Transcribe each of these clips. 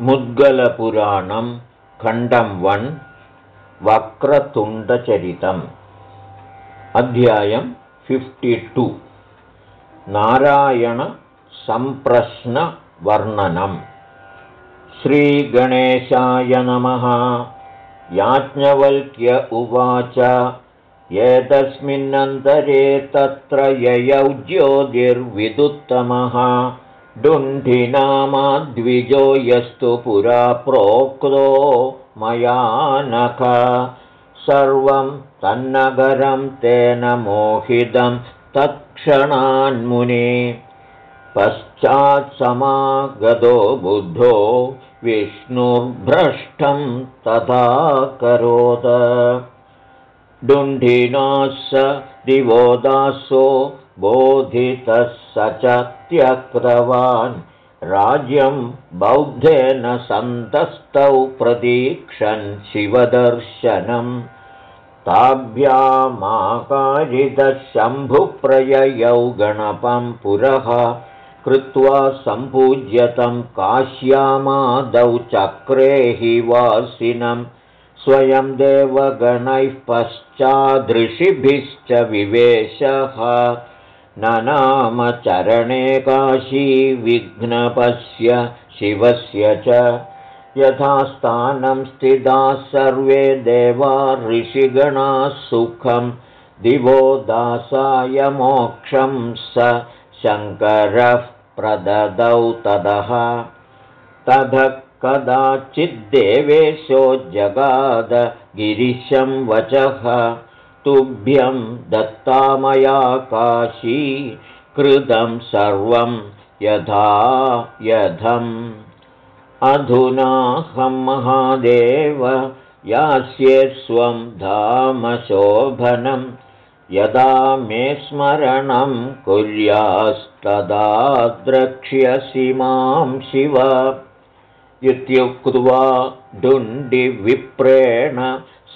मुद्गलपुराणं खण्डं वन् वक्रतुण्डचरितम्. अध्यायं fifty two नारायणसम्प्रश्नवर्णनम् श्रीगणेशाय नमः। याज्ञवल्क्य उवाच। एतस्मिन्नन्तरे तत्र ययौ ज्योतिर्विदुत्तमः डुण्ढिनामाद्विजो यस्तु पुरा प्रोक्तो मया नख। सर्वं तन्नगरं तेन मोहितं तत्क्षणान्मुने पश्चात्समागतो बुद्धो विष्णुर्भ्रष्टं तथा करोत्। डुण्ढिनाः स दिवोदासो बोधितः स च त्यक्तवान् राज्यं बौद्धेन सन्तस्तौ प्रतीक्षन् शिवदर्शनम् ताभ्यामाकारितशम्भुप्रययौ गणपं पुरः कृत्वा सम्पूज्यतं काश्यामादौ चक्रे हि वासिनं। स्वयं देवगणैः पश्चादृषिभिश्च विवेशः ननामचरणे काशी विघ्नपस्य शिवस्य च। यथा स्थानं स्थिताः सर्वे देवा ऋषिगणाः सुखं दिवो दासाय मोक्षं स शङ्करः प्रददौ ततः ततः कदाचिद्देवेशो जगाद गिरिशं वचः तुभ्यं दत्तामया काशी कृतं सर्वं यथा यथम्। अधुनाहं महादेव यास्ये स्वं धामशोभनं यदा मे स्मरणं कुर्यास्तदा द्रक्ष्यसि मां शिव। इत्युक्त्वा डुण्डिविप्रेण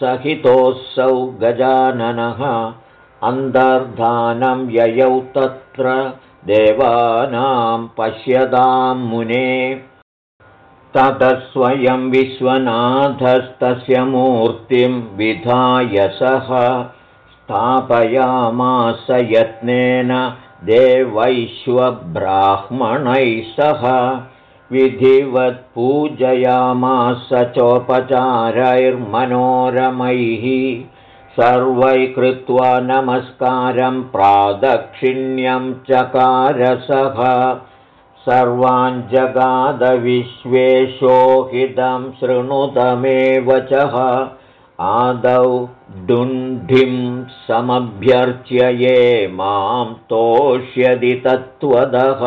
सहितोऽसौ गजाननः अन्तर्धानं ययौ तत्र देवानां पश्यतां मुने। ततः स्वयं विश्वनाथस्तस्य मूर्तिं विधाय सः स्थापयामास यत्नेन देवैश्वब्राह्मणैः सह विधिवत्पूजयामास चोपचारैर्मनोरमैः सर्वै कृत्वा नमस्कारं प्रादक्षिण्यं चकारसः सर्वान् जगादविश्वेशोहितं शृणुतमे वचः आदौ डुण्ढिं समभ्यर्च्य ये मां तोष्यदि तत्त्वदः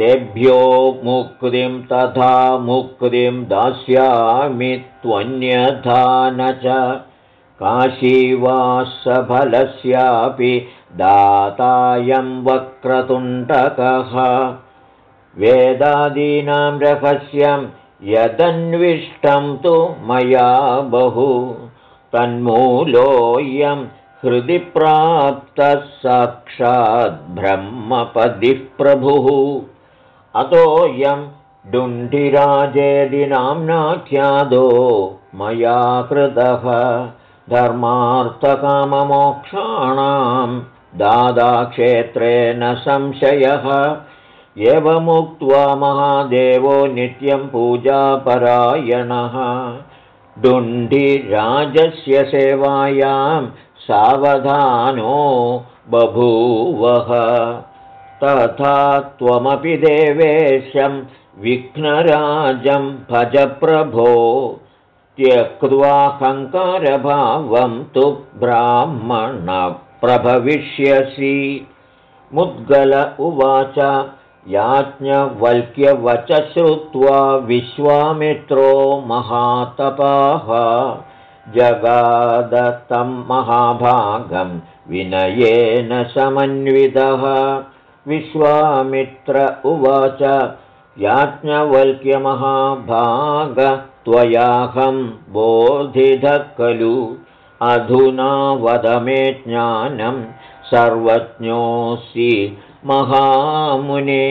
तेभ्यो मुक्तिं तथा मुक्तिं दास्यामि त्वन्यथा न च। काशीवासफलस्यापि दातायं वक्रतुण्डकः। वेदादीनां रहस्यं यदन्विष्टं तु मया बहु। तन्मूलोऽयं हृदि प्राप्तः साक्षाद्ब्रह्मपदिः प्रभुः अतोऽयं डुण्डिराजेदि नाम्नाख्यादो मया कृतः धर्मार्थकाममोक्षाणां दादाक्षेत्रेण संशयः एवमुक्त्वा महादेवो नित्यं पूजापरायणः डुण्डिराजस्य सेवायां सावधानो बभूवः तथा त्वमपि देवेशं विघ्नराजं भजप्रभो त्यक्त्वाहङ्कारभावं तु ब्राह्मणप्रभविष्यसि मुद्गल उवाच याज्ञवल्क्यवच श्रुत्वा विश्वामित्रो महातपाः। जगादत्तं महाभागं विनयेन समन्वितः विश्वामित्र उवाच याज्ञवल्क्यमहाभाग त्वयाहं बोधितः खलु अधुना वद मे ज्ञानं सर्वज्ञोऽसि महामुने।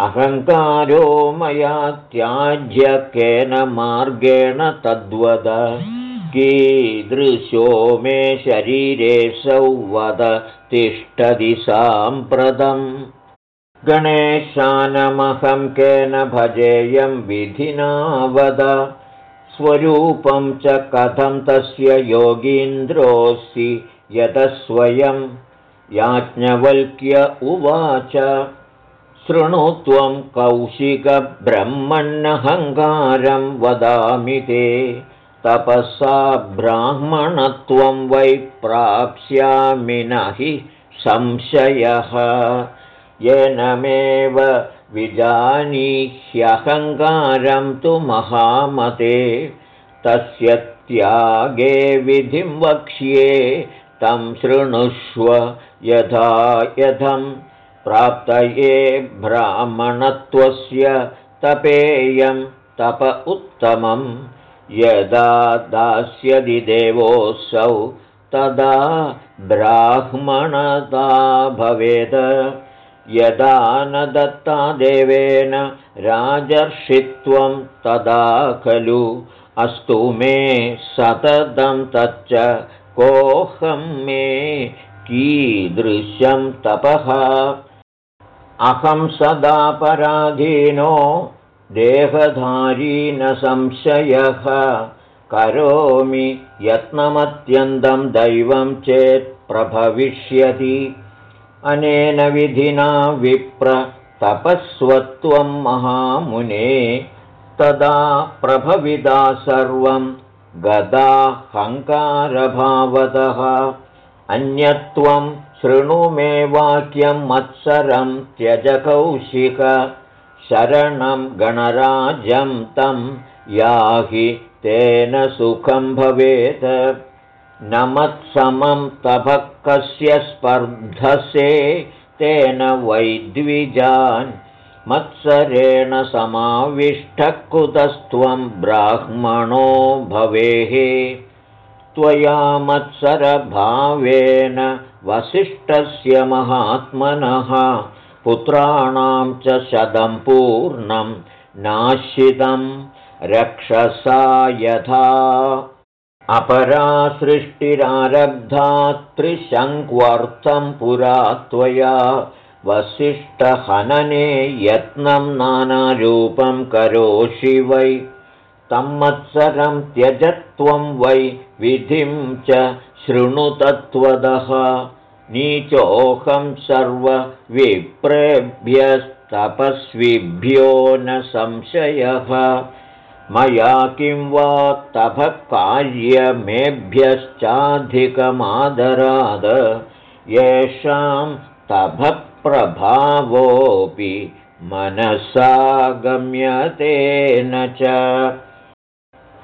अहङ्कारो मया त्याज्य केन मार्गेण तद्वद कीदृशो मे शरीरे वद तिष्ठति साम्प्रतम् गणेशानमहं केन भजेयं विधिना वद स्वरूपं च कथं तस्य योगीन्द्रोऽसि यतस्वयं याज्ञवल्क्य उवाच। शृणु त्वं कौशिकब्रह्मण्यहङ्कारं वदामि ते तपसा ब्राह्मणत्वं वै प्राप्स्यामि न हि संशयः येनमेव विजानीह्यहङ्कारं तु महामते तस्य त्यागे विधिं वक्ष्ये तं शृणुष्व यथा यथम् प्राप्तये ब्राह्मणत्वस्य तपेयं तप उत्तमं यदा दास्यदि देवोऽसौ तदा ब्राह्मणता भवेद। यदा न दत्ता देवेन राजर्षित्वं तदा खलु। अस्तु मे सततं तच्च कोऽहं मे कीदृशं तपः। अहं सदा पराधीनो देहधारी न संशयः। करोमि यत्नमत्यन्तं दैवं चेत् प्रभविष्यति। अनेन विधिना विप्र तपस्वत्वं महामुने। तदा प्रभविदा सर्वं गदाहङ्कारभावतः अन्यत्वं शृणु मे वाक्यं मत्सरं त्यजकौशिक शरणं गणराजं तं याहि तेन सुखं भवेत्। न मत्समं कस्य स्पर्धसे तेन वैद्विजान्। मत्सरेण समाविष्टः कुतस्त्वं ब्राह्मणो भवेः। त्वया मत्सरभावेन वसिष्ठस्य महात्मनः पुत्राणां च शतं पूर्णं नाशितं रक्षसा यथा। अपरा सृष्टिरारब्धा त्रिशङ्क्वर्थं पुरा त्वया वसिष्ठहनने यत्नं नानारूपं करोषि वै। तम्मत्सरं त्यजत्वं वै विधिं च शृणुतत्वदः नीचोऽहं सर्वविप्रेभ्यस्तपस्विभ्यो न संशयः। मया किं वा तपः कार्यमेभ्यश्चाधिकमादराद येषां तपःप्रभावोऽपि मनसा गम्यतेन च।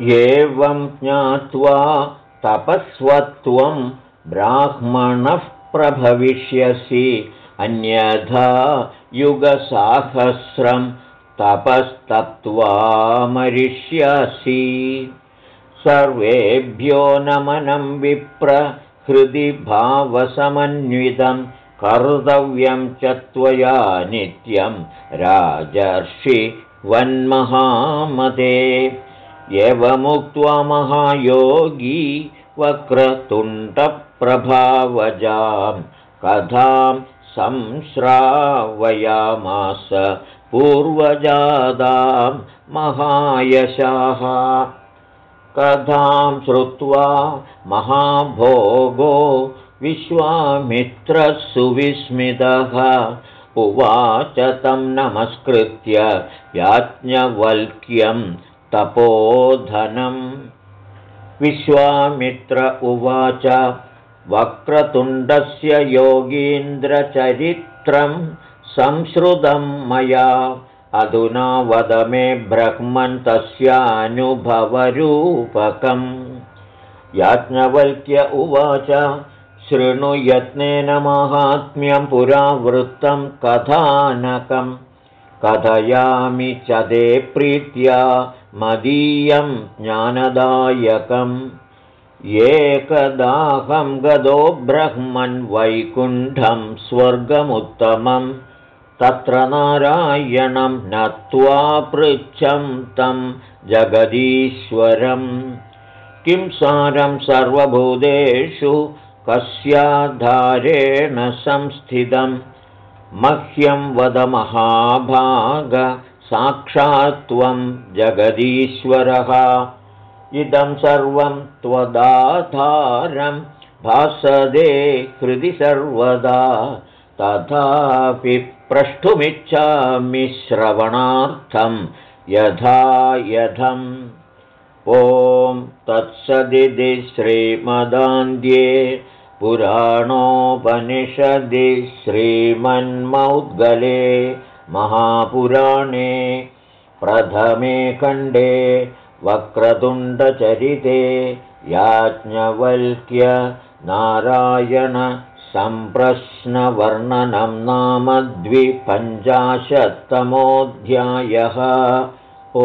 एवं ज्ञात्वा तपस्वत्वं ब्राह्मणः प्रभविष्यसि। अन्यथा युगसाहस्रं तपस्तप्त्वा मरिष्यसि सर्वेभ्यो नमनं विप्र हृदि भावसमन्वितं कर्तव्यं च त्वया नित्यं राजर्षि वन्महामते। एवमुक्त्वा महायोगी वक्रतुण्डप्रभावजां कथां संश्रावयामास पूर्वजादां महायशाः। कथां श्रुत्वा महाभोगो विश्वामित्रः सुविस्मितः उवाच तं नमस्कृत्य याज्ञवल्क्यम् तपोधनं विश्वामित्र उवाच वक्रतुण्डस्य योगीन्द्रचरित्रं संश्रुतं मया। अधुना वद मे ब्रह्मन् तस्यानुभवरूपकम् याज्ञवल्क्य उवाच शृणुयत्नेन माहात्म्यं पुरावृत्तं कथानकम्। कथयामि च ते प्रीत्या मदीयं ज्ञानदायकम् एकदाहं गदो ब्रह्मन् वैकुण्ठं स्वर्गमुत्तमं तत्र नारायणं नत्वा पृच्छं तं जगदीश्वरम् किं सारं सर्वभूतेषु कस्याधारेण संस्थितं मह्यं वदमहाभाग साक्षात्त्वं जगदीश्वरः इदं सर्वं त्वदाधारं भासदे हृदि सर्वदा। तथापि प्रष्टुमिच्छामि श्रवणार्थं यथा यथम्। ॐ तत्सदिति श्रीमदान्ध्ये पुराणोपनिषदि श्रीमन्मौद्गले महापुराणे प्रथमे खण्डे वक्रतुण्डचरिते याज्ञवल्क्य नारायणसम्प्रश्नवर्णनं नाम द्विपञ्चाशत्तमोऽध्यायः। ओ